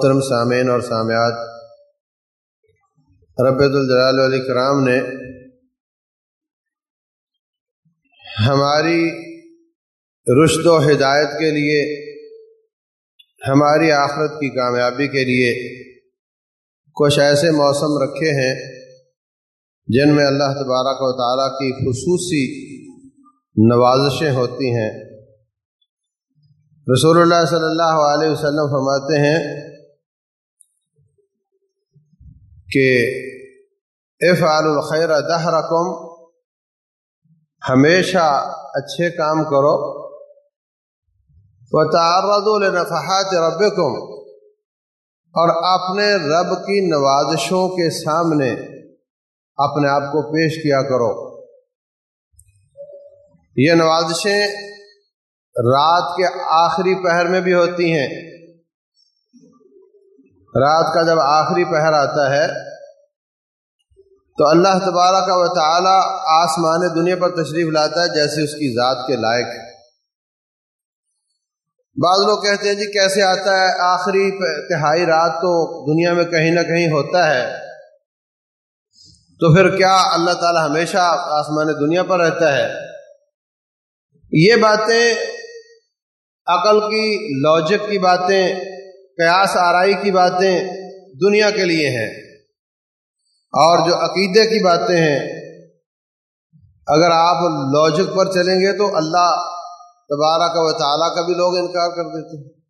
محترم سامعین اور سامعات، رب الجلال علیہ کرام نے ہماری رشد و ہدایت کے لیے، ہماری آخرت کی کامیابی کے لیے کچھ ایسے موسم رکھے ہیں جن میں اللہ تبارک و تعالیٰ کی خصوصی نوازشیں ہوتی ہیں۔ رسول اللہ صلی اللہ علیہ وسلم فرماتے ہیں کہ افعال الخیر دہ رقم ہمیشہ اچھے کام کرو۔ و تعرض النفحات ربکم، اور اپنے رب کی نوازشوں کے سامنے اپنے آپ کو پیش کیا کرو۔ یہ نوازشیں رات کے آخری پہر میں بھی ہوتی ہیں۔ رات کا جب آخری پہر آتا ہے، تو اللہ تبارہ کا و تعالی آسمان دنیا پر تشریف لاتا ہے جیسے اس کی ذات کے لائق بعض لوگ کہتے ہیں جی کیسے آتا ہے، آخری تہائی رات تو دنیا میں کہیں نہ کہیں ہوتا ہے۔ تو پھر کیا اللہ تعالی ہمیشہ آسمان دنیا پر رہتا ہے؟ یہ باتیں عقل کی لاجک کی باتیں قیاس آرائی کی باتیں دنیا کے لیے ہیں۔ اور جو عقیدے کی باتیں ہیں، اگر آپ لاجک پر چلیں گے تو اللہ تبارہ کا و تعالیٰ کا بھی لوگ انکار کر دیتے ہیں۔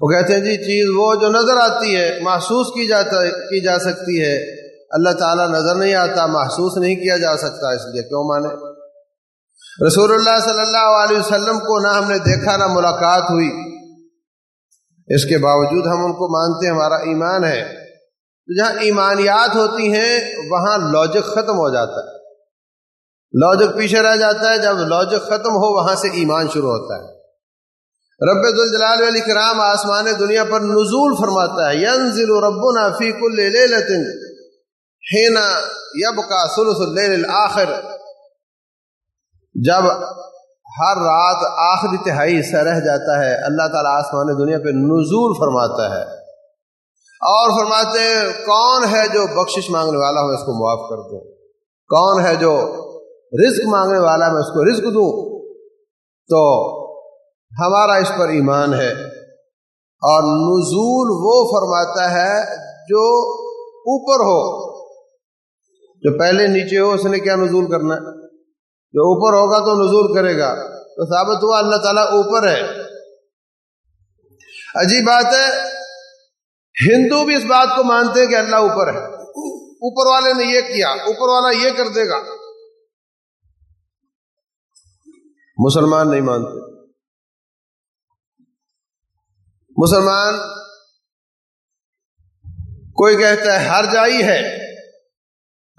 وہ کہتے ہیں جی چیز وہ جو نظر آتی ہے، محسوس کی جاتا، کی جا سکتی ہے۔ اللہ تعالیٰ نظر نہیں آتا، محسوس نہیں کیا جا سکتا، اس لیے کیوں مانے؟ رسول اللہ صلی اللہ علیہ وسلم کو نہ ہم نے دیکھا، نہ ملاقات ہوئی۔ اس کے باوجود ہم ان کو مانتے ہیں، ہمارا ایمان ہے۔ جہاں ایمانیات ہوتی ہیں، وہاں لاجک ختم ہو جاتا ہے۔ لاجک پیچھے رہ جاتا ہے، جب لاجک ختم ہو، وہاں سے ایمان شروع ہوتا ہے۔ رب الجلال علی کرام آسمان دنیا پر نزول فرماتا ہے۔ ینزل ربنا فی کل لیلت حین یبقى ثلث اللیل الاخر۔ جب ہر رات آخری تہائی حصہ رہ جاتا ہے۔ اللہ تعالیٰ آسمان دنیا پہ نزول فرماتا ہے۔ اور فرماتے ہیں، کون ہے جو بخشش مانگنے والا ہو اس کو معاف کر دوں۔ کون ہے جو رزق مانگنے والا میں اس کو رزق دوں۔ تو ہمارا اس پر ایمان ہے۔ اور نزول وہ فرماتا ہے جو اوپر ہو، جو پہلے نیچے ہو، اس نے کیا نزول کرنا ہے؟ جو اوپر ہوگا تو نزول کرے گا۔ تو ثابت ہوا اللہ تعالیٰ اوپر ہے۔ عجیب بات ہے، ہندو بھی اس بات کو مانتے ہیں کہ اللہ اوپر ہے۔ اوپر والے نے یہ کیا، اوپر والا یہ کر دے گا۔ مسلمان نہیں مانتے۔ مسلمان کوئی کہتا ہے ہر جائی ہے،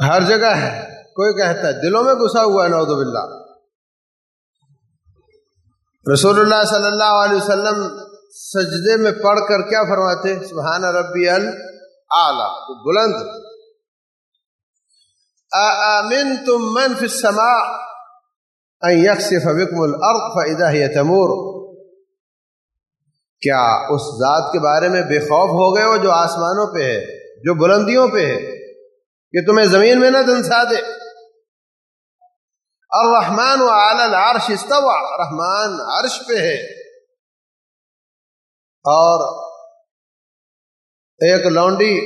ہر جگہ ہے۔ کوئی کہتا ہے، دلوں میں گھسا ہوا ہے، نعوذ باللہ۔ رسول اللہ صلی اللہ علیہ وسلم سجدے میں پڑھ کر کیا فرماتے؟ سبحان ربی العلی بلند۔ آمن تم من فی السماء ان یکسف بکم الارض فاذا ہی تمور۔ کیا اس ذات کے بارے میں بے خوف ہو گئے ہو جو آسمانوں پہ ہے، جو بلندیوں پہ ہے؟ کہ تمہیں زمین میں نہ دنسا دے۔ اور رحمان و العرش استوا رحمان عرش پہ ہے۔ اور ایک لونڈی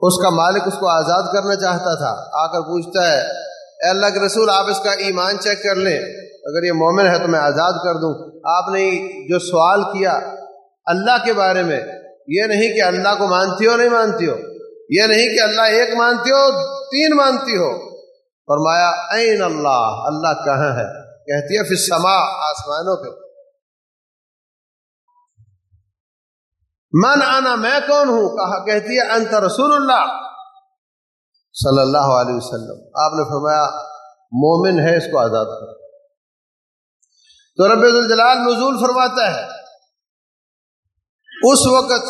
اس کا مالک اس کو آزاد کرنا چاہتا تھا۔ آ کر پوچھتا ہے، اے اللہ کے رسول، آپ اس کا ایمان چیک کر لیں۔ اگر یہ مومن ہے تو میں آزاد کر دوں۔ آپ نے جو سوال کیا اللہ کے بارے میں، یہ نہیں کہ اللہ کو مانتی ہو، نہیں مانتی ہو۔ یہ نہیں کہ اللہ ایک مانتی ہو، تین مانتی ہو۔ فرمایا، این اللہ؟ اللہ کہاں ہے؟ کہتی ہے پھر سما آسمانوں پہ۔ من آنا میں کون ہوں؟ کہا، کہتی ہے، انت رسول اللہ۔ صلی اللہ علیہ وسلم۔ آپ نے فرمایا، مومن ہے، اس کو آزاد کر تو رب الجلال نزول فرماتا ہے، اس وقت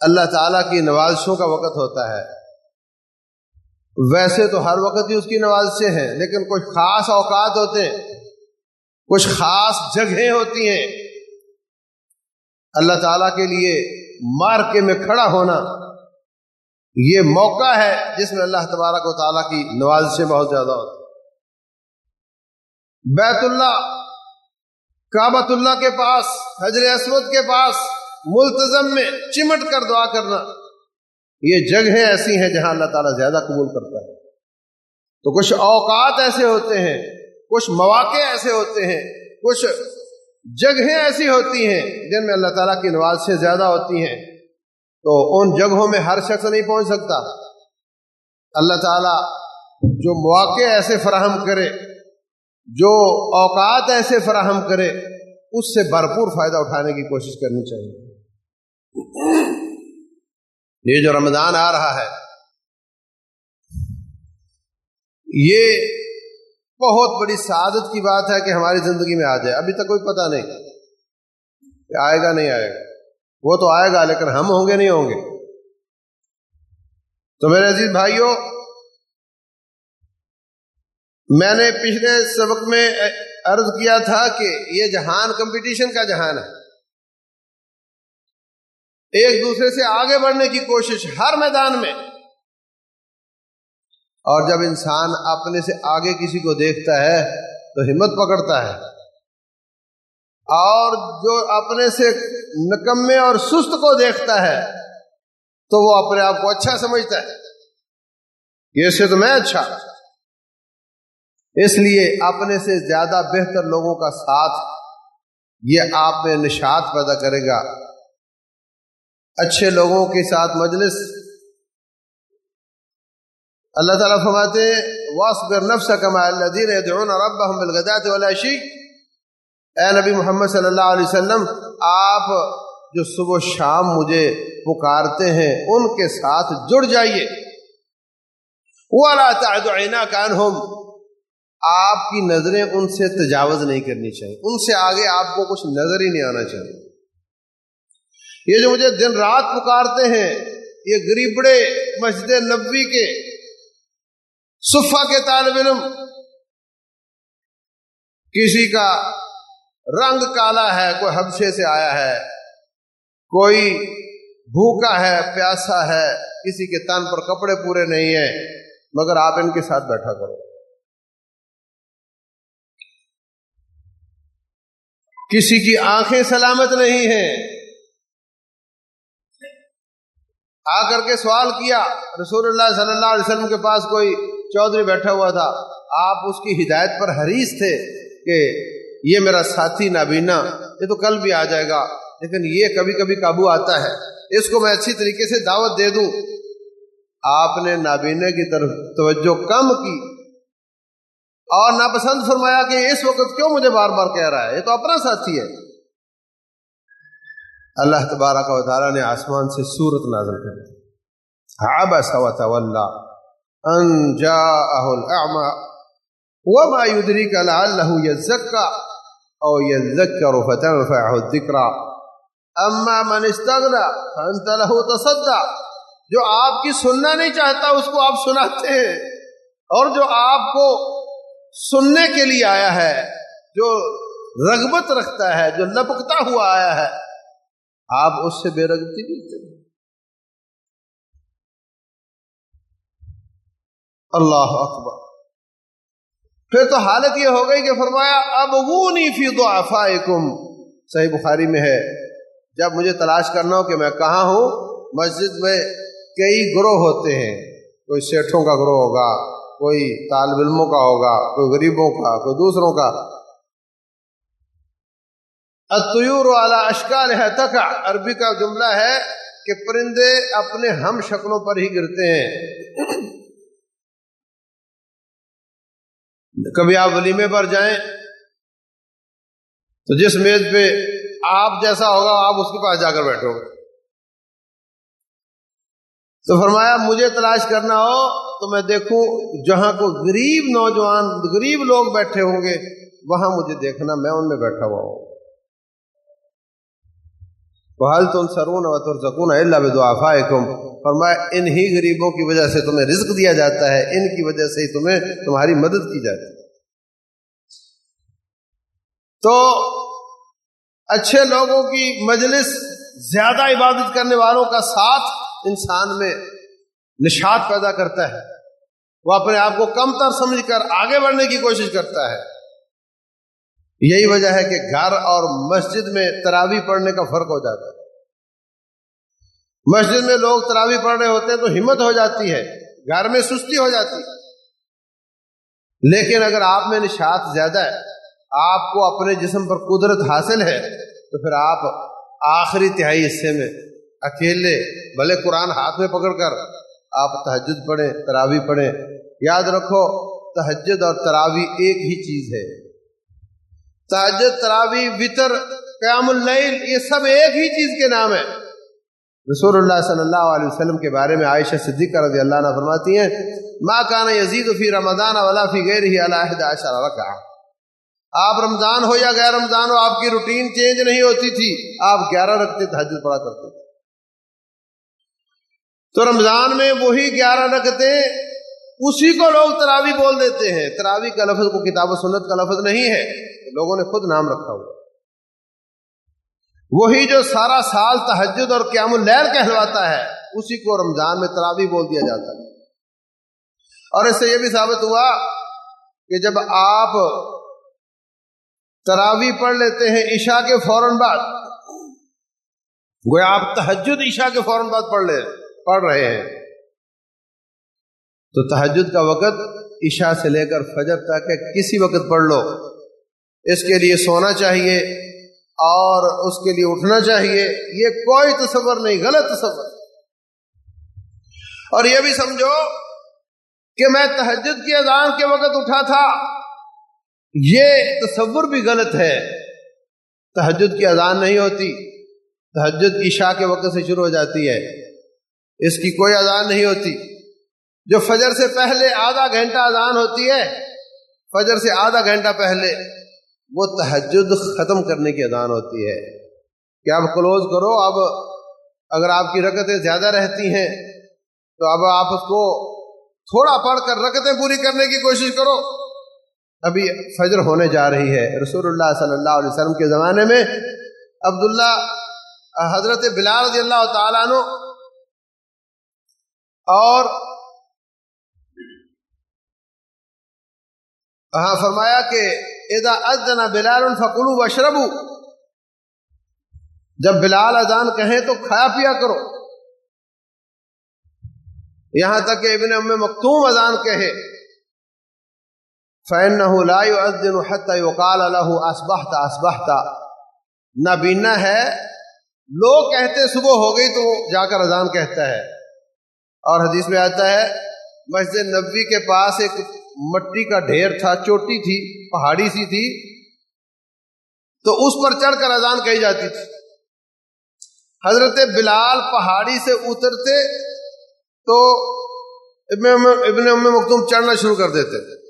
اللہ تعالیٰ کی نوازشوں کا وقت ہوتا ہے۔ ویسے تو ہر وقت ہی اس کی نوازشیں ہیں، لیکن کچھ خاص اوقات ہوتے ہیں، کچھ خاص جگہیں ہوتی ہیں۔ اللہ تعالیٰ کے لیے مارکے میں کھڑا ہونا یہ موقع ہے جس میں اللہ تبارک و تعالیٰ کی نوازشیں بہت زیادہ ہوتی بیت اللہ کابت اللہ کے پاس حضر اسود کے پاس ملتظم میں چمٹ کر دعا کرنا۔ یہ جگہیں ایسی ہیں جہاں اللہ تعالیٰ زیادہ قبول کرتا ہے۔ تو کچھ اوقات ایسے ہوتے ہیں، کچھ مواقع ایسے ہوتے ہیں، کچھ جگہیں ایسی ہوتی ہیں جن میں اللہ تعالیٰ کی نواز سے زیادہ ہوتی ہیں۔ تو ان جگہوں میں ہر شخص نہیں پہنچ سکتا۔ اللہ تعالیٰ جو مواقع ایسے فراہم کرے، جو اوقات ایسے فراہم کرے، اس سے بھرپور فائدہ اٹھانے کی کوشش کرنی چاہیے۔ یہ جو رمضان آ رہا ہے، یہ بہت بڑی سعادت کی بات ہے کہ ہماری زندگی میں آ جائے۔ ابھی تک کوئی پتہ نہیں کہ آئے گا نہیں آئے گا۔ وہ تو آئے گا، لیکن ہم ہوں گے نہیں ہوں گے۔ تو میرے عزیز بھائیوں، میں نے پچھلے سبق میں عرض کیا تھا کہ یہ جہان کمپٹیشن کا جہان ہے۔ ایک دوسرے سے آگے بڑھنے کی کوشش ہر میدان میں۔ اور جب انسان اپنے سے آگے کسی کو دیکھتا ہے تو ہمت پکڑتا ہے۔ اور جو اپنے سے نکمے اور سست کو دیکھتا ہے تو وہ اپنے آپ کو اچھا سمجھتا ہے۔ یہ سے تو میں اچھا۔ اس لیے اپنے سے زیادہ بہتر لوگوں کا ساتھ یہ آپ میں نشاط پیدا کرے گا۔ اچھے لوگوں کے ساتھ مجلس۔ اللہ تعالیٰ فرماتے واسبر نفس کما الذین يدعون ربهم بالغداة والعشی اے نبی محمد صلی اللہ علیہ وسلم، آپ جو صبح و شام مجھے پکارتے ہیں، ان کے ساتھ جڑ جائیے۔ وَلَا تَعْدُ عَيْنَاكَ عَنْهُمْ۔ آپ کی نظریں ان سے تجاوز نہیں کرنی چاہیے۔ ان سے آگے آپ کو کچھ نظر ہی نہیں آنا چاہیے۔ یہ جو مجھے دن رات پکارتے ہیں، یہ گریبڑے مسجد نبوی کے صفا کے طالب علم، کسی کا رنگ کالا ہے، کوئی حبشے سے آیا ہے، کوئی بھوکا ہے، پیاسا ہے، کسی کے تن پر کپڑے پورے نہیں ہیں، مگر آپ ان کے ساتھ بیٹھا کرو۔ کسی کی آنکھیں سلامت نہیں ہیں آ کر کے سوال کیا، رسول اللہ صلی اللہ علیہ وسلم کے پاس کوئی چودھری بیٹھا ہوا تھا۔ آپ اس کی ہدایت پر حریص تھے کہ یہ میرا ساتھی نابینا، یہ تو کل بھی آ جائے گا، لیکن یہ کبھی کبھی قابو آتا ہے۔ اس کو میں اچھی طریقے سے دعوت دے دوں۔ آپ نے نابینے کی طرف توجہ کم کی۔ اور ناپسند فرمایا کہ اس وقت کیوں مجھے بار بار کہہ رہا ہے؟ یہ تو اپنا ساتھی ہے۔ اللہ تبارک و تعالیٰ نے آسمان سے سورت نازل کر دی۔ عبس و تولا ان جاءه الاعمى وما يدريك لعله يزكى او يذكر فتنفعه الذكرى۔ اما من استغنى فانت له تصدى۔ جو آپ کی سننا نہیں چاہتا اس کو آپ سناتے ہیں۔ اور جو آپ کو سننے کے لیے آیا ہے، جو رغبت رکھتا ہے، جو لپکتا ہوا آیا ہے آپ اس سے بے رغبتی نہیں اللہ اکبر۔ پھر تو حالت یہ ہو گئی کہ فرمایا اب وہ نہیں فی دو صحیح بخاری میں ہے۔ جب مجھے تلاش کرنا ہو کہ میں کہاں ہوں، مسجد میں کئی گروہ ہوتے ہیں۔ کوئی سیٹھوں کا گروہ ہوگا، کوئی طالب علموں کا ہوگا، کوئی غریبوں کا، کوئی دوسروں کا۔ اتیور والا اشکال ہے تک عربی کا جملہ ہے کہ پرندے اپنے ہم شکلوں پر ہی گرتے ہیں۔ کبھی آپ ولیمے پر جائیں تو جس میز پہ آپ جیسا ہوگا آپ اس کے پاس جا کر بیٹھو۔ گے تو فرمایا، مجھے تلاش کرنا ہو تو میں دیکھوں جہاں کو غریب نوجوان، غریب لوگ بیٹھے ہوں گے، وہاں مجھے دیکھنا، میں ان میں بیٹھا ہوا ہوں۔ بحال تم سرون و سکون اللہ بدعفا فرمایا ان ہی غریبوں کی وجہ سے تمہیں رزق دیا جاتا ہے، ان کی وجہ سے ہی تمہیں تمہاری مدد کی جاتی ہے۔ تو اچھے لوگوں کی مجلس زیادہ عبادت کرنے والوں کا ساتھ انسان میں نشاد پیدا کرتا ہے۔ وہ اپنے آپ کو کم تر سمجھ کر آگے بڑھنے کی کوشش کرتا ہے۔ یہی وجہ ہے کہ گھر اور مسجد میں تراوی پڑھنے کا فرق ہو جاتا ہے۔ مسجد میں لوگ تراوی پڑھ رہے ہوتے ہیں تو ہمت ہو جاتی ہے، گھر میں سستی ہو جاتی ہے۔ لیکن اگر آپ میں نشاط زیادہ ہے، آپ کو اپنے جسم پر قدرت حاصل ہے، تو پھر آپ آخری تہائی حصے میں اکیلے بھلے قرآن ہاتھ میں پکڑ کر آپ تہجد پڑھیں، تراوی پڑھیں۔ یاد رکھو، تہجد اور تراوی ایک ہی چیز ہے۔ تہجد تراوی وطر، قیام اللیل، یہ سب ایک ہی چیز کے نام ہے رسول اللہ صلی اللہ علیہ وسلم کے بارے میں عائشہ صدیقہ رضی اللہ عنہ فرماتی ہیں، ما کان یزید فی رمضان ولا فی غیر ہی علی عشر رکعہ. آپ رمضان ہو یا غیر رمضان ہو، آپ کی روٹین چینج نہیں ہوتی تھی، آپ گیارہ رکھتے تحجد پڑھا کرتے تھے۔ تو رمضان میں وہی گیارہ رکھتے اسی کو لوگ تراوی بول دیتے ہیں۔ تراوی کا لفظ کو کتاب و سنت کا لفظ نہیں ہے۔ لوگوں نے خود نام رکھا ہوا وہی جو سارا سال تحجد اور قیام الیر کہلواتا ہے، اسی کو رمضان میں تراوی بول دیا جاتا ہے۔ اور اس سے یہ بھی ثابت ہوا کہ جب آپ تراوی پڑھ لیتے ہیں عشاء کے فوراً بعد، گویا آپ تحجد عشاء کے فوراً بعد پڑھ لے، پڑھ رہے ہیں۔ تو تحجد کا وقت عشاء سے لے کر فجر تک کسی وقت پڑھ لو۔ اس کے لیے سونا چاہیے اور اس کے لیے اٹھنا چاہیے۔ یہ کوئی تصور نہیں، غلط تصور۔ اور یہ بھی سمجھو کہ میں تہجد کی اذان کے وقت اٹھا تھا۔ یہ تصور بھی غلط ہے۔ تہجد کی اذان نہیں ہوتی۔ تہجد عشاء کے وقت سے شروع ہو جاتی ہے۔ اس کی کوئی اذان نہیں ہوتی۔ جو فجر سے پہلے آدھا گھنٹہ اذان ہوتی ہے، فجر سے آدھا گھنٹہ پہلے وہ تحجد ختم کرنے کی اذان ہوتی ہے۔ کہ اب کلوز کرو، اب اگر آپ کی رکتیں زیادہ رہتی ہیں، تو اب آپ اس کو تھوڑا پڑھ کر رکتیں پوری کرنے کی کوشش کرو۔ ابھی فجر ہونے جا رہی ہے۔ رسول اللہ صلی اللہ علیہ وسلم کے زمانے میں عبداللہ، حضرت بلال رضی اللہ تعالیٰ عنہ اور ہاں فرمایا کہ اذا اذن بلال فقلوا واشربوا۔ جب بلال اذان کہیں تو کھایا پیا کرو۔ یہاں تک کہ ابن ام مکتوم اذان کہے۔ فَإِنَّهُ لَا يُعَذِّنُ حَتَّى يُقَالَ لَهُ أَصْبَحْتَ أَصْبَحْتَ۔ نابینا ہے۔ لوگ کہتے صبح ہو گئی تو جا کر اذان کہتا ہے۔ اور حدیث میں آتا ہے، مسجد نبوی کے پاس ایک مٹی کا ڈھیر تھا، چوٹی تھی، پہاڑی سی تھی، تو اس پر چڑھ کر اذان کہی جاتی تھی۔ حضرت بلال پہاڑی سے اترتے تو ابن ام مختوم چڑھنا شروع کر دیتے۔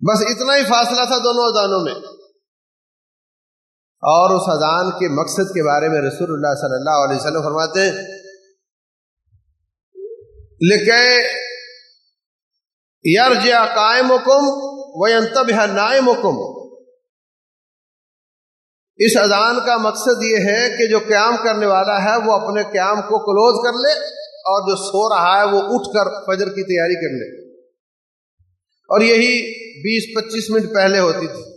بس اتنا ہی فاصلہ تھا دونوں اذانوں میں۔ اور اس اذان کے مقصد کے بارے میں رسول اللہ صلی اللہ علیہ وسلم فرماتے ہیں۔ لکھے یرجع قائم حکم و نائم حکم اس اذان کا مقصد یہ ہے کہ جو قیام کرنے والا ہے وہ اپنے قیام کو کلوز کر لے اور جو سو رہا ہے وہ اٹھ کر فجر کی تیاری کر لے۔ اور یہی بیس پچیس منٹ پہلے ہوتی تھی۔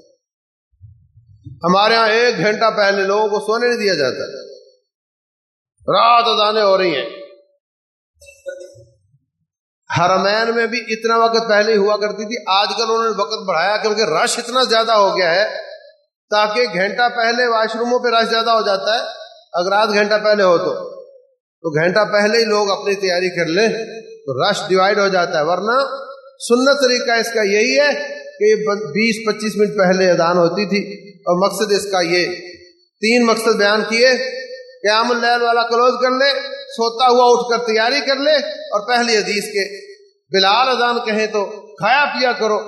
ہمارے ہاں ایک گھنٹہ پہلے لوگوں کو سونے نہیں دیا جاتا۔ رات ادانے ہو رہی ہیں۔ حرمین میں بھی اتنا وقت پہلے ہوا کرتی تھی، آج کل انہوں نے وقت بڑھایا کیونکہ رش اتنا زیادہ ہو گیا ہے تاکہ گھنٹہ پہلے واش روموں پہ رش زیادہ ہو جاتا ہے۔ اگر آدھ گھنٹہ پہلے ہو تو تو گھنٹہ پہلے ہی لوگ اپنی تیاری کر لیں، تو رش ڈیوائڈ ہو جاتا ہے۔ ورنہ سنت طریقہ اس کا یہی ہے کہ بیس، پچیس منٹ پہلے اذان ہوتی تھی اور مقصد اس کا یہ تین مقصد بیان کیے، قیام اللیل والا کلوز کر لے سوتا ہوا اٹھ کر تیاری کر لے اور پہلی حدیث کے بلال اذان کہیں تو کھایا پیا کرو۔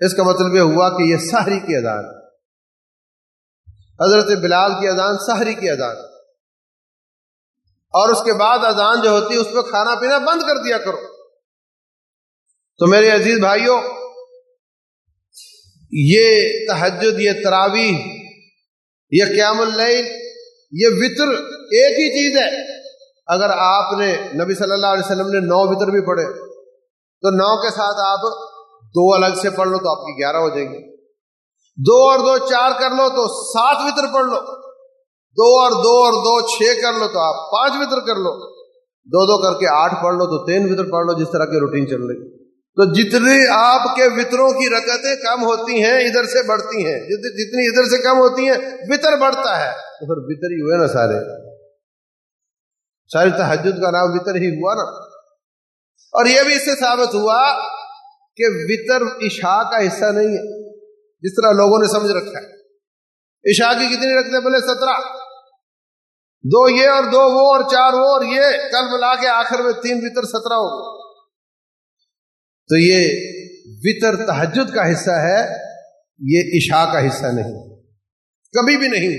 اس کا مطلب یہ ہوا کہ یہ سحری کی اذان حضرت بلال کی اذان سحری کی اذان اور اس کے بعد اذان جو ہوتی ہے اس پہ کھانا پینا بند کر دیا کرو۔ تو میرے عزیز بھائیوں، یہ تحجد یہ تراوی یہ قیام اللیل، یہ وطر ایک ہی چیز ہے۔ اگر آپ نے نبی صلی اللہ علیہ وسلم نے نو وطر بھی پڑھے، تو نو کے ساتھ آپ دو الگ سے پڑھ لو تو آپ کی گیارہ ہو جائیں گے دو اور دو چار کر لو تو سات وطر پڑھ لو۔ دو اور دو اور دو چھ کر لو تو آپ پانچ وطر کر لو۔ دو دو کر کے آٹھ پڑھ لو تو تین وطر پڑھ لو، جس طرح کی روٹین چل رہی۔ تو جتنی آپ کے وطروں کی رکتیں کم ہوتی ہیں، ادھر سے بڑھتی ہیں۔ جتنی ادھر سے کم ہوتی ہیں وطر بڑھتا ہے۔ تو پھر وطر ہی ہوئے نا سارے۔ ساری تحجد کا نام وطر ہی ہوا نا۔ اور یہ بھی اس سے ثابت ہوا کہ وطر عشاء کا حصہ نہیں ہے، جس طرح لوگوں نے سمجھ رکھا ہے۔ عشاء کی کتنی رکھتے بولے سترہ۔ دو یہ اور دو وہ اور چار وہ اور یہ۔ کل ملا کے آخر میں تین وطر سترہ ہو تو یہ وطر تحجد کا حصہ ہے، یہ عشاء کا حصہ نہیں۔ کبھی بھی نہیں،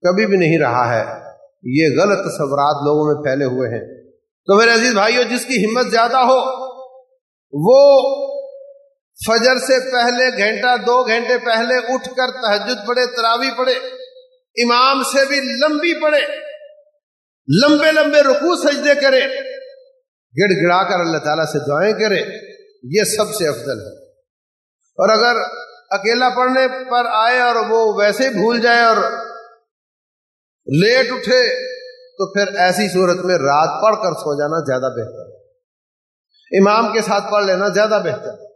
کبھی بھی نہیں رہا ہے۔ یہ غلط تصورات لوگوں میں پھیلے ہوئے ہیں۔ تو میرے عزیز بھائیوں جس کی ہمت زیادہ ہو، وہ فجر سے پہلے، گھنٹہ، دو گھنٹے پہلے اٹھ کر تحجد پڑے تراوی پڑے امام سے بھی لمبی پڑے لمبے لمبے رکو سجدے کرے، گڑ گڑا کر اللہ تعالیٰ سے دعائیں کرے، یہ سب سے افضل ہے۔ اور اگر اکیلا پڑھنے پر آئے اور وہ ویسے ہی بھول جائے اور لیٹ اٹھے تو پھر ایسی صورت میں رات پڑھ کر سو جانا زیادہ بہتر ہے۔ امام کے ساتھ پڑھ لینا زیادہ بہتر ہے۔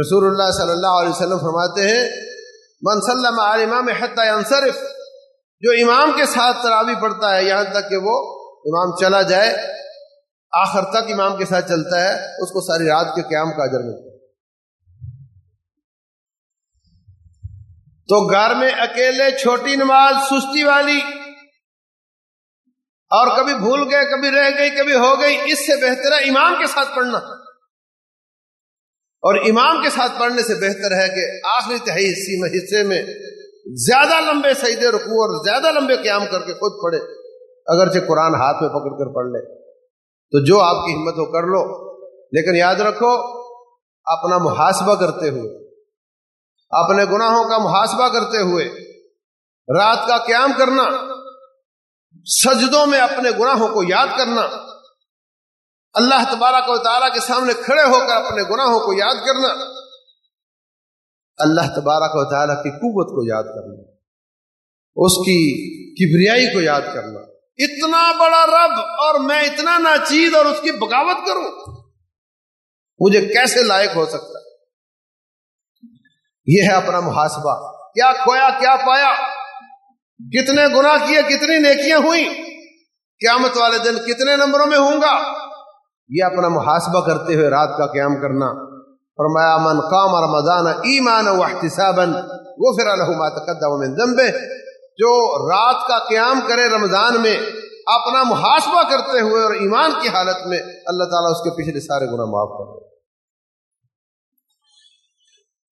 رسول اللہ صلی اللہ علیہ وسلم فرماتے ہیں منسلم امام انصرف جو امام کے ساتھ تراوی پڑھتا ہے، یہاں تک کہ وہ امام چلا جائے، آخر تک امام کے ساتھ چلتا ہے، اس کو ساری رات کے قیام کا اجر ملتا ہے تو گھر میں اکیلے چھوٹی نماز سستی والی اور کبھی بھول گئے، کبھی رہ گئی، کبھی ہو گئی، اس سے بہتر ہے امام کے ساتھ پڑھنا۔ اور امام کے ساتھ پڑھنے سے بہتر ہے کہ آخری تہائی حصے میں زیادہ لمبے سعید رکو اور زیادہ لمبے قیام کر کے خود پڑھے، اگرچہ قرآن ہاتھ میں پکڑ کر پڑھ لے۔ تو جو آپ کی ہمت ہو، کر لو۔ لیکن یاد رکھو، اپنا محاسبہ کرتے ہوئے اپنے گناہوں کا محاسبہ کرتے ہوئے، رات کا قیام کرنا، سجدوں میں اپنے گناہوں کو یاد کرنا، اللہ تبارک و تعالیٰ کے سامنے کھڑے ہو کر اپنے گناہوں کو یاد کرنا، اللہ تبارک و تعالیٰ کی قوت کو یاد کرنا، اس کی کبریائی کو یاد کرنا۔ اتنا بڑا رب اور میں اتنا ناچیز اور اس کی بغاوت کروں، مجھے کیسے لائق ہو سکتا؟ ہے یہ ہے اپنا محاسبہ۔ کیا کھویا، کیا پایا؟ کتنے گنا کیے، کتنی نیکیاں ہوئی قیامت والے دن کتنے نمبروں میں ہوں گا؟ یہ اپنا محاسبہ کرتے ہوئے رات کا قیام کرنا۔ فرمایا، من قام رمضان ایمان و احتسابا غفر له ما تقدم من ذنبه. جو رات کا قیام کرے رمضان میں، اپنا محاسبہ کرتے ہوئے اور ایمان کی حالت میں، اللہ تعالیٰ اس کے پچھلے سارے گناہ معاف کر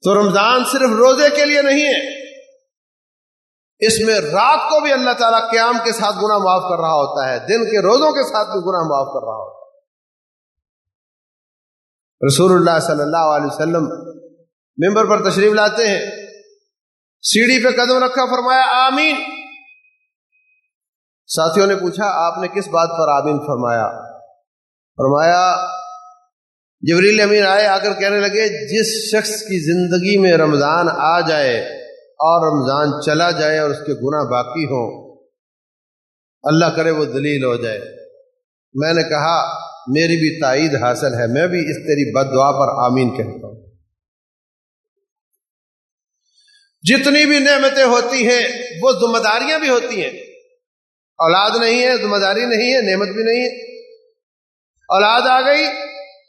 تو رمضان صرف روزے کے لیے نہیں ہے۔ اس میں رات کو بھی اللہ تعالیٰ قیام کے ساتھ گناہ معاف کر رہا ہوتا ہے۔ دن کے روزوں کے ساتھ بھی گناہ معاف کر رہا ہوتا ہے۔ رسول اللہ صلی اللہ علیہ وسلم ممبر پر تشریف لاتے ہیں۔ سیڑھی پہ قدم رکھا، فرمایا، آمین۔ ساتھیوں نے پوچھا، آپ نے کس بات پر آمین فرمایا؟ فرمایا جبریل امین آئے، آ کر کہنے لگے، جس شخص کی زندگی میں رمضان آ جائے اور رمضان چلا جائے اور اس کے گناہ باقی ہوں، اللہ کرے وہ دلیل ہو جائے۔ میں نے کہا، میری بھی تائید حاصل ہے، میں بھی اس تیری بد دعا پر آمین کہتا ہوں۔ جتنی بھی نعمتیں ہوتی ہیں، وہ ذمہ داریاں بھی ہوتی ہیں۔ اولاد نہیں ہے، ذمہ داری نہیں ہے، نعمت بھی نہیں ہے۔ اولاد آ گئی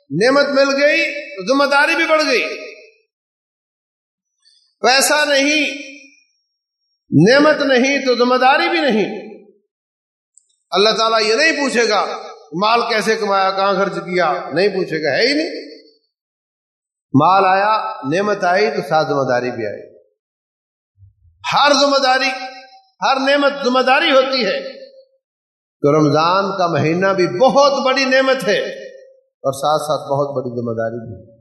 نعمت مل گئی تو ذمہ داری بھی بڑھ گئی۔ پیسہ نہیں، نعمت نہیں، تو ذمہ داری بھی نہیں۔ اللہ تعالیٰ یہ نہیں پوچھے گا، مال کیسے کمایا، کہاں خرچ کیا، نہیں پوچھے گا، ہے ہی نہیں۔ مال آیا، نعمت آئی، تو ساتھ ذمہ داری بھی آئی۔ ہر ذمہ داری، ہر نعمت ذمہ داری ہوتی ہے۔ تو رمضان کا مہینہ بھی بہت بڑی نعمت ہے۔ اور ساتھ ساتھ بہت بڑی ذمہ داری بھی۔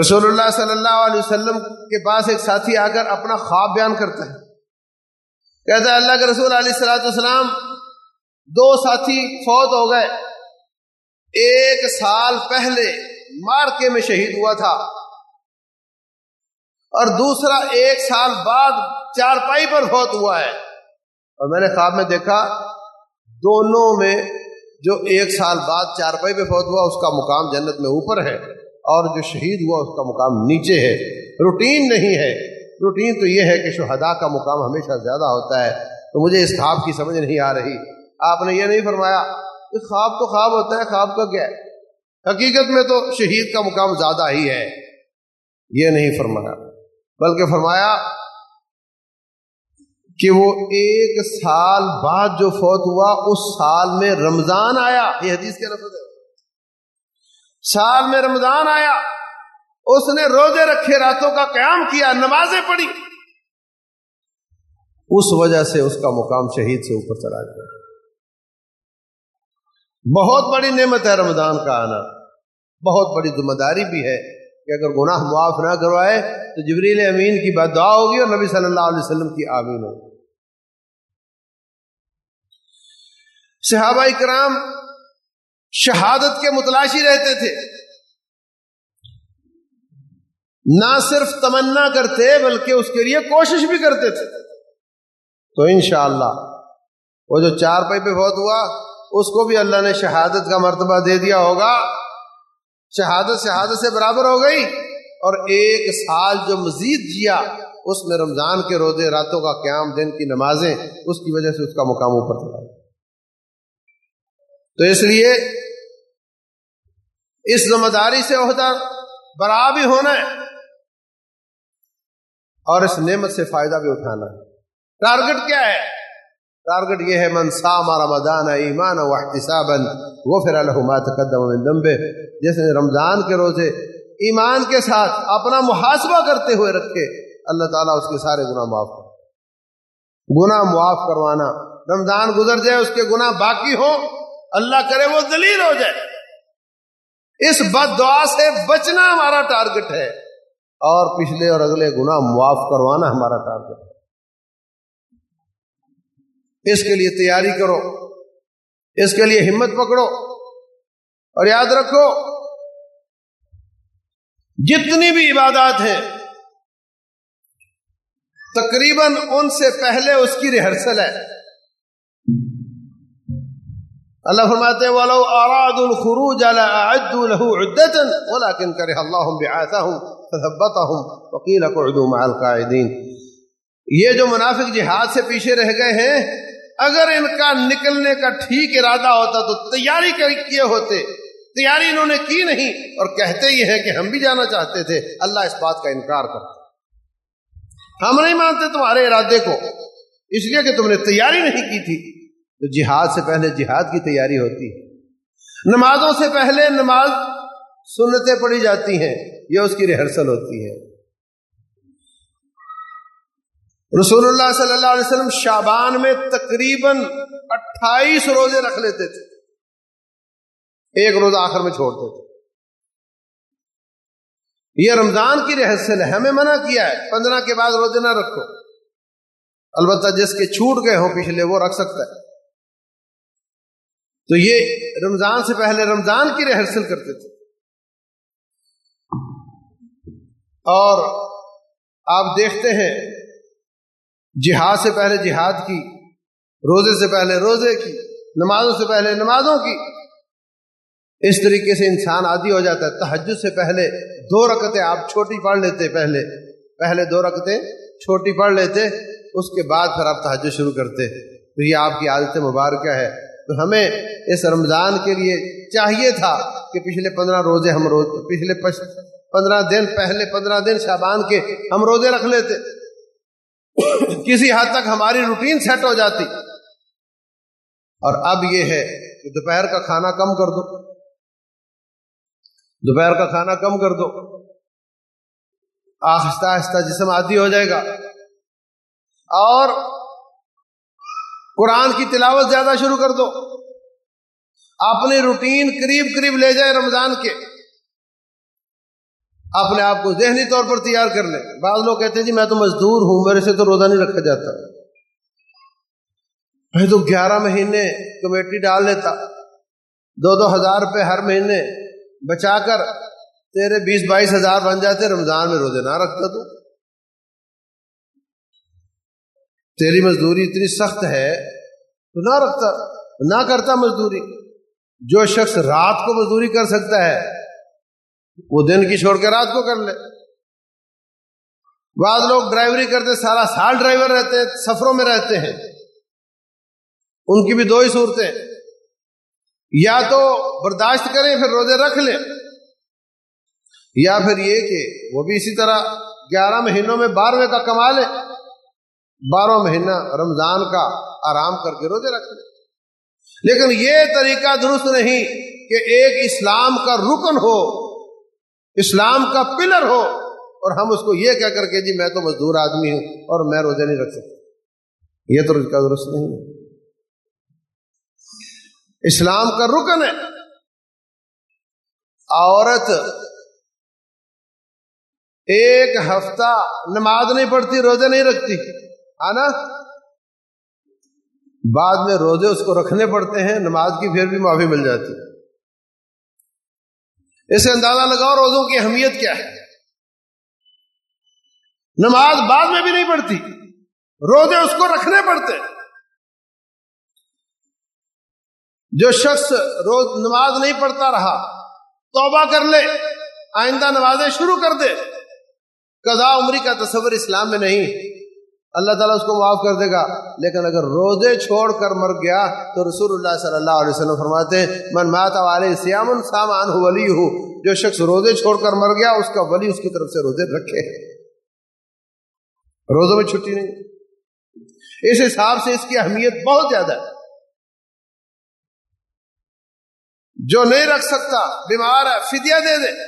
رسول اللہ صلی اللہ علیہ وسلم کے پاس ایک ساتھی آ کر اپنا خواب بیان کرتا ہے۔ کہتا ہے، اللہ کے رسول علیہ السلاۃ والسلام، دو ساتھی فوت ہو گئے۔ ایک سال پہلے مارکے میں شہید ہوا تھا۔ اور دوسرا ایک سال بعد چار پائی پر فوت ہوا ہے۔ اور میں نے خواب میں دیکھا دونوں میں جو ایک سال بعد چار پائی پہ فوت ہوا، اس کا مقام جنت میں اوپر ہے اور جو شہید ہوا، اس کا مقام نیچے ہے۔ روٹین نہیں ہے۔ روٹین تو یہ ہے کہ شہدا کا مقام ہمیشہ زیادہ ہوتا ہے۔ تو مجھے اس خواب کی سمجھ نہیں آ رہی۔ آپ نے یہ نہیں فرمایا کہ خواب تو خواب ہوتا ہے، خواب کا کیا ہے؟ حقیقت میں تو شہید کا مقام زیادہ ہی ہے۔ یہ نہیں فرمایا، بلکہ فرمایا کہ وہ ایک سال بعد جو فوت ہوا، اس سال میں رمضان آیا۔ یہ حدیث کے لفظ ہے۔ سال میں رمضان آیا۔ اس نے روزے رکھے، راتوں کا قیام کیا، نمازیں پڑھی۔ اس وجہ سے اس کا مقام شہید سے اوپر چلا گیا۔ بہت بڑی نعمت ہے رمضان کا آنا۔ بہت بڑی ذمہ داری بھی ہے۔ کہ اگر گناہ معاف نہ کروائے تو جبریل امین کی بات دعا ہوگی اور نبی صلی اللہ علیہ وسلم کی آمین ہوگی۔ صحابہ کرام شہادت کے متلاشی رہتے تھے۔ نہ صرف تمنا کرتے بلکہ اس کے لیے کوشش بھی کرتے تھے۔ تو انشاءاللہ وہ جو چار پہ بہت ہوا، اس کو بھی اللہ نے شہادت کا مرتبہ دے دیا ہوگا۔ شہادت شہادت سے برابر ہو گئی اور ایک سال جو مزید جیا، اس میں رمضان کے روزے، راتوں کا قیام، دن کی نمازیں، اس کی وجہ سے اس کا مقام اوپر چلا تو اس لیے اس ذمہ داری سے عہدہ برا بھی ہونا ہے اور اس نعمت سے فائدہ بھی اٹھانا ہے۔ ٹارگٹ کیا ہے؟ ٹارگٹ یہ ہے، من سام رمضان ایمان و احتسابا غفر له ما تقدم من جس نے رمضان کے روزے ایمان کے ساتھ اپنا محاسبہ کرتے ہوئے رکھے اللہ تعالیٰ اس کے سارے گناہ معاف کر گناہ معاف کروانا، رمضان گزر جائے، اس کے گناہ باقی ہو اللہ کرے وہ دلیل ہو جائے۔ اس بد دعا سے بچنا ہمارا ٹارگٹ ہے اور پچھلے اور اگلے گناہ معاف کروانا ہمارا ٹارگٹ ہے۔ اس کے لیے تیاری کرو۔ اس کے لیے ہمت پکڑو اور یاد رکھو، جتنی بھی عبادات ہیں، تقریباً ان سے پہلے اس کی ریہرسل ہے۔ اللہ فرماتے ولو اراد الخروج اعدوا له عدتا ولكن كره الله بعاثهم فثبتهم وقيل اقعدوا مع القاعدين۔ یہ جو منافق جہاد سے پیچھے رہ گئے ہیں اگر ان کا نکلنے کا ٹھیک ارادہ ہوتا تو تیاری کیے ہوتے۔ تیاری انہوں نے کی نہیں اور کہتے یہ ہیں کہ ہم بھی جانا چاہتے تھے۔ اللہ اس بات کا انکار کرتا۔ ہم نہیں مانتے تمہارے ارادے کو۔ اس لیے کہ تم نے تیاری نہیں کی تھی۔ تو جہاد سے پہلے جہاد کی تیاری ہوتی۔ ہے نمازوں سے پہلے نماز سنتیں پڑھی جاتی ہیں۔ یہ اس کی ریہرسل ہوتی ہے۔ رسول اللہ صلی اللہ علیہ وسلم شابان میں تقریباً اٹھائیس روزے رکھ لیتے تھے۔ ایک روزہ آخر میں چھوڑتے تھے۔ یہ رمضان کی رحصل ہے، ہمیں منع کیا ہے۔ پندرہ کے بعد روزے نہ رکھو۔ البتہ جس کے چھوٹ گئے ہوں پچھلے، وہ رکھ سکتا ہے۔ تو یہ رمضان سے پہلے رمضان کی ریہرسل کرتے تھے۔ اور آپ دیکھتے ہیں جہاد سے پہلے جہاد کی، روزے سے پہلے روزے کی، نمازوں سے پہلے نمازوں کی۔ اس طریقے سے انسان عادی ہو جاتا ہے۔ تحجد سے پہلے دو رکتیں آپ چھوٹی پڑھ لیتے پہلے پہلے دو رکتیں چھوٹی پڑھ لیتے، اس کے بعد پھر آپ تحجد شروع کرتے۔ تو یہ آپ کی عادت مبارکہ ہے۔ تو ہمیں اس رمضان کے لیے چاہیے تھا کہ پچھلے پندرہ روزے ہم روز پچھلے پندرہ دن، پہلے پندرہ دن شابان کے ہم روزے رکھ لیتے۔ کسی حد تک ہماری روٹین سیٹ ہو جاتی۔ اور اب یہ ہے کہ دوپہر کا کھانا کم کر دو۔ دوپہر کا کھانا کم کر دو۔ آہستہ آہستہ جسم عادی ہو جائے گا۔ اور قرآن کی تلاوت زیادہ شروع کر دو۔ اپنی روٹین قریب قریب لے جائے رمضان کے۔ اپنے آپ کو ذہنی طور پر تیار کر لیں بعض لوگ کہتے ہیں جی میں تو مزدور ہوں، میرے سے تو روزہ نہیں رکھا جاتا۔ میں تو گیارہ مہینے کمیٹی ڈال لیتا، دو دو ہزار روپے ہر مہینے بچا کر تیرے بیس بائیس ہزار بن جاتے، رمضان میں روزے نہ رکھتا تو۔ تیری مزدوری اتنی سخت ہے تو نہ رکھتا، نہ کرتا مزدوری۔ جو شخص رات کو مزدوری کر سکتا ہے وہ دن کی چھوڑ کے رات کو کر لے۔ بعض لوگ ڈرائیوری کرتے، سارا سال ڈرائیور رہتے ہیں سفروں میں رہتے ہیں۔ ان کی بھی دو ہی صورتیں۔ یا تو برداشت کریں، پھر روزے رکھ لیں، یا پھر یہ کہ وہ بھی اسی طرح گیارہ مہینوں میں بارہویں کا کما لیں۔ بارہ مہینہ رمضان کا آرام کر کے روزے رکھ لیں۔ لیکن یہ طریقہ درست نہیں کہ ایک اسلام کا رکن ہو اسلام کا پلر ہو اور ہم اس کو یہ کہہ کر کے جی میں تو مزدور آدمی ہوں اور میں روزے نہیں رکھ سکتا۔ یہ تو کا درست نہیں ہے۔ اسلام کا رکن ہے۔ عورت ایک ہفتہ نماز نہیں پڑھتی، روزے نہیں رکھتی آنا بعد میں روزے اس کو رکھنے پڑتے ہیں، نماز کی پھر بھی معافی مل جاتی۔ اسے اندازہ لگاؤ روزوں کی اہمیت کیا ہے۔ نماز بعد میں بھی نہیں پڑتی روزے اس کو رکھنے پڑتے۔ جو شخص روز نماز نہیں پڑھتا رہا، توبہ کر لے، آئندہ نمازیں شروع کر دے۔ قضاء عمری کا تصور اسلام میں نہیں۔ اللہ تعالیٰ اس کو معاف کر دے گا۔ لیکن اگر روزے چھوڑ کر مر گیا تو رسول اللہ صلی اللہ علیہ وسلم فرماتے ہیں، من مات والے سیامن سامان ہو ولی ہو جو شخص روزے چھوڑ کر مر گیا، اس کا ولی اس کی طرف سے روزے رکھے۔ روزوں میں چھٹی نہیں۔ اس حساب سے اس کی اہمیت بہت زیادہ ہے۔ جو نہیں رکھ سکتا، بیمار ہے، فدیہ دے دے۔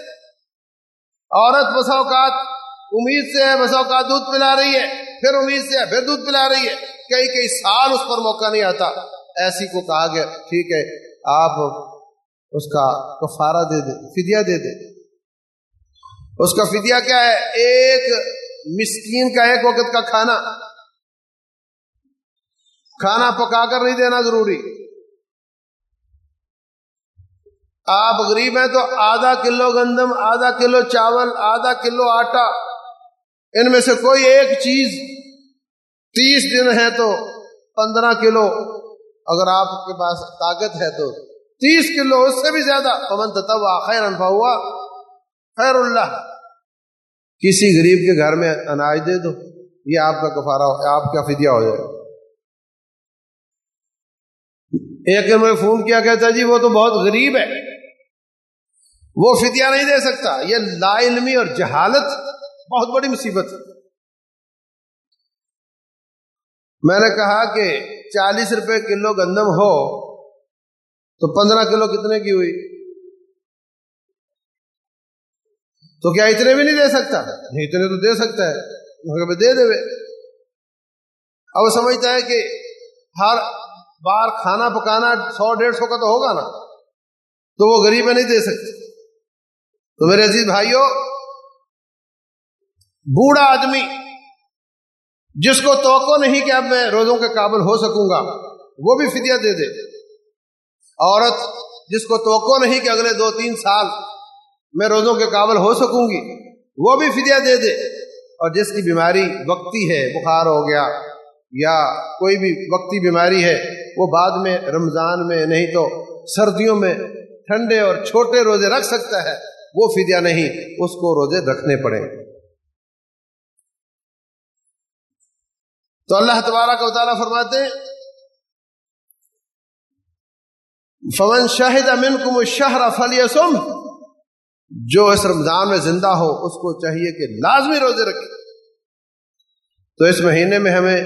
عورت بسا اوقات امید سے ہے، بسا اوقات دودھ پلا رہی ہے۔ پھر امید سے پھر دودھ پلا رہی ہے۔ کئی کئی سال اس پر موقع نہیں آتا۔ ایسی کو کہا گیا، ٹھیک ہے، آپ اس کا کفارہ دے دے فدیہ دے دے اس کا فدیہ کیا ہے؟ ایک مسکین کا ایک وقت کا کھانا۔ کھانا پکا کر نہیں دینا ضروری۔ آپ غریب ہیں تو آدھا کلو گندم، آدھا کلو چاول، آدھا کلو آٹا۔ ان میں سے کوئی ایک چیز تیس دن ہے تو پندرہ کلو، اگر آپ کے پاس طاقت ہے تو تیس کلو، اس سے بھی زیادہ پمن تب خیر انفا ہوا خیر اللہ۔ کسی غریب کے گھر میں اناج دے دو، یہ آپ کا کفارہ آپ کا فدیہ ہو جائے۔ ایک میں فون کیا، کہتا جی وہ تو بہت غریب ہے۔ وہ فدیہ نہیں دے سکتا، یہ لا علمی اور جہالت بہت بڑی مصیبت میں نے کہا کہ چالیس روپے کلو گندم ہو تو پندرہ کلو کتنے کی ہوئی؟ تو کیا اتنے بھی نہیں دے سکتا؟ نہیں، اتنے تو دے سکتا ہے۔ دے دے اب سمجھتا ہے کہ ہر بار کھانا پکانا سو، ڈیڑھ سو کا تو ہوگا نا۔ تو وہ غریب نہیں دے سکتے تو میرے عزیز بھائیوں بوڑھا آدمی، جس کو توقع نہیں کہ اب میں روزوں کے قابل ہو سکوں گا، وہ بھی فدیہ دے دے۔ عورت جس کو توقع نہیں کہ اگلے دو تین سال میں روزوں کے قابل ہو سکوں گی، وہ بھی فدیہ دے دے۔ اور جس کی بیماری وقتی ہے، بخار ہو گیا یا کوئی بھی وقتی بیماری ہے، وہ بعد میں رمضان میں نہیں تو سردیوں میں ٹھنڈے اور چھوٹے روزے رکھ سکتا ہے، وہ فدیہ نہیں، اس کو روزے رکھنے پڑیں۔ تو اللہ تبارہ کا تعالیٰ فرماتے فمن شاہد امن کم شہر فلی جو اس رمضان میں زندہ ہو، اس کو چاہیے کہ لازمی روزے رکھے۔ تو اس مہینے میں ہمیں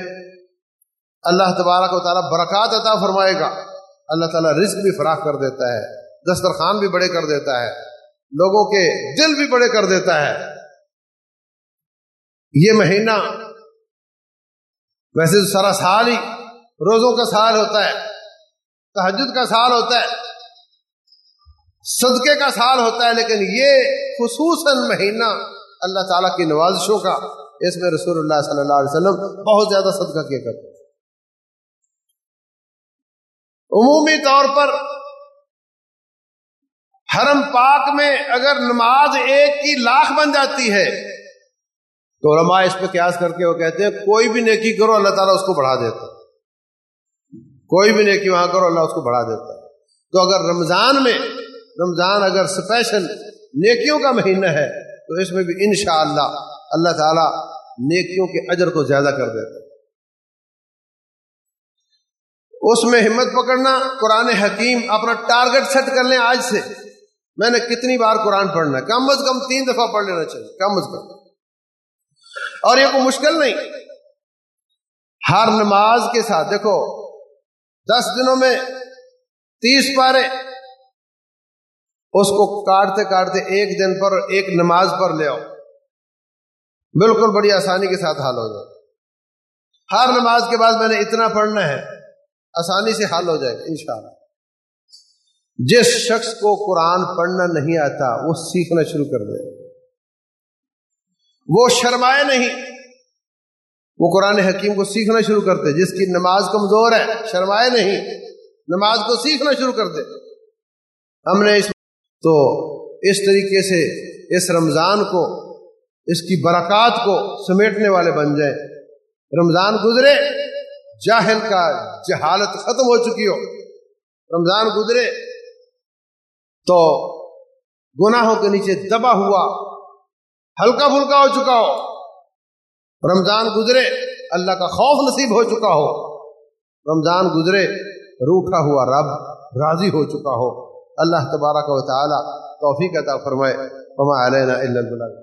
اللہ تبارک و تعالیٰ برکات عطا فرمائے گا۔ اللہ تعالیٰ رزق بھی فراخ کر دیتا ہے، دسترخوان بھی بڑے کر دیتا ہے، لوگوں کے دل بھی بڑے کر دیتا ہے۔ یہ مہینہ ویسے تو سارا سال ہی روزوں کا سال ہوتا ہے تحجد کا سال ہوتا ہے، صدقے کا سال ہوتا ہے، لیکن یہ خصوصاً مہینہ اللہ تعالیٰ کی نوازشوں کا، اس میں رسول اللہ صلی اللہ علیہ وسلم بہت زیادہ صدقہ کیا کرتے عمومی طور پر حرم پاک میں اگر نماز ایک کی لاکھ بن جاتی ہے تو علماء اس پہ قیاس کر کے وہ کہتے ہیں، کوئی بھی نیکی کرو، اللہ تعالیٰ اس کو بڑھا دیتا کوئی بھی نیکی وہاں کرو، اللہ اس کو بڑھا دیتا تو اگر رمضان میں، رمضان اگر اسپیشل نیکیوں کا مہینہ ہے، تو اس میں بھی انشاءاللہ اللہ اللہ تعالیٰ نیکیوں کے اجر کو زیادہ کر دیتا اس میں ہمت پکڑنا، قرآن حکیم اپنا ٹارگٹ سیٹ کر لیں آج سے۔ میں نے کتنی بار قرآن پڑھنا ہے؟ کم از کم تین دفعہ پڑھ لینا چاہیے، کم از کم۔ اور یہ کوئی مشکل نہیں۔ ہر نماز کے ساتھ دیکھو، دس دنوں میں تیس پارے اس کو کاٹتے کاٹتے ایک دن پر ایک نماز پر لے آؤ۔ بالکل بڑی آسانی کے ساتھ حل ہو جائے۔ ہر نماز کے بعد میں نے اتنا پڑھنا ہے، آسانی سے حل ہو جائے گا، انشاءاللہ۔ جس شخص کو قرآن پڑھنا نہیں آتا، وہ سیکھنا شروع کر دے۔ وہ شرمائے نہیں۔ وہ قرآن حکیم کو سیکھنا شروع کرتے، جس کی نماز کمزور ہے، شرمائے نہیں۔ نماز کو سیکھنا شروع کر دے۔ ہم نے اس تو اس طریقے سے اس رمضان کو، اس کی برکات کو سمیٹنے والے بن جائیں۔ رمضان گزرے، جاہل کا جہالت ختم ہو چکی ہو۔ رمضان گزرے، تو گناہوں کے نیچے دبا ہوا ہلکا پھلکا ہو چکا ہو۔ رمضان گزرے، اللہ کا خوف نصیب ہو چکا ہو۔ رمضان گزرے روٹھا ہوا رب راضی ہو چکا ہو۔ اللہ تبارک و تعالی توفیق عطا فرمائے۔ علینا الا البلاغ۔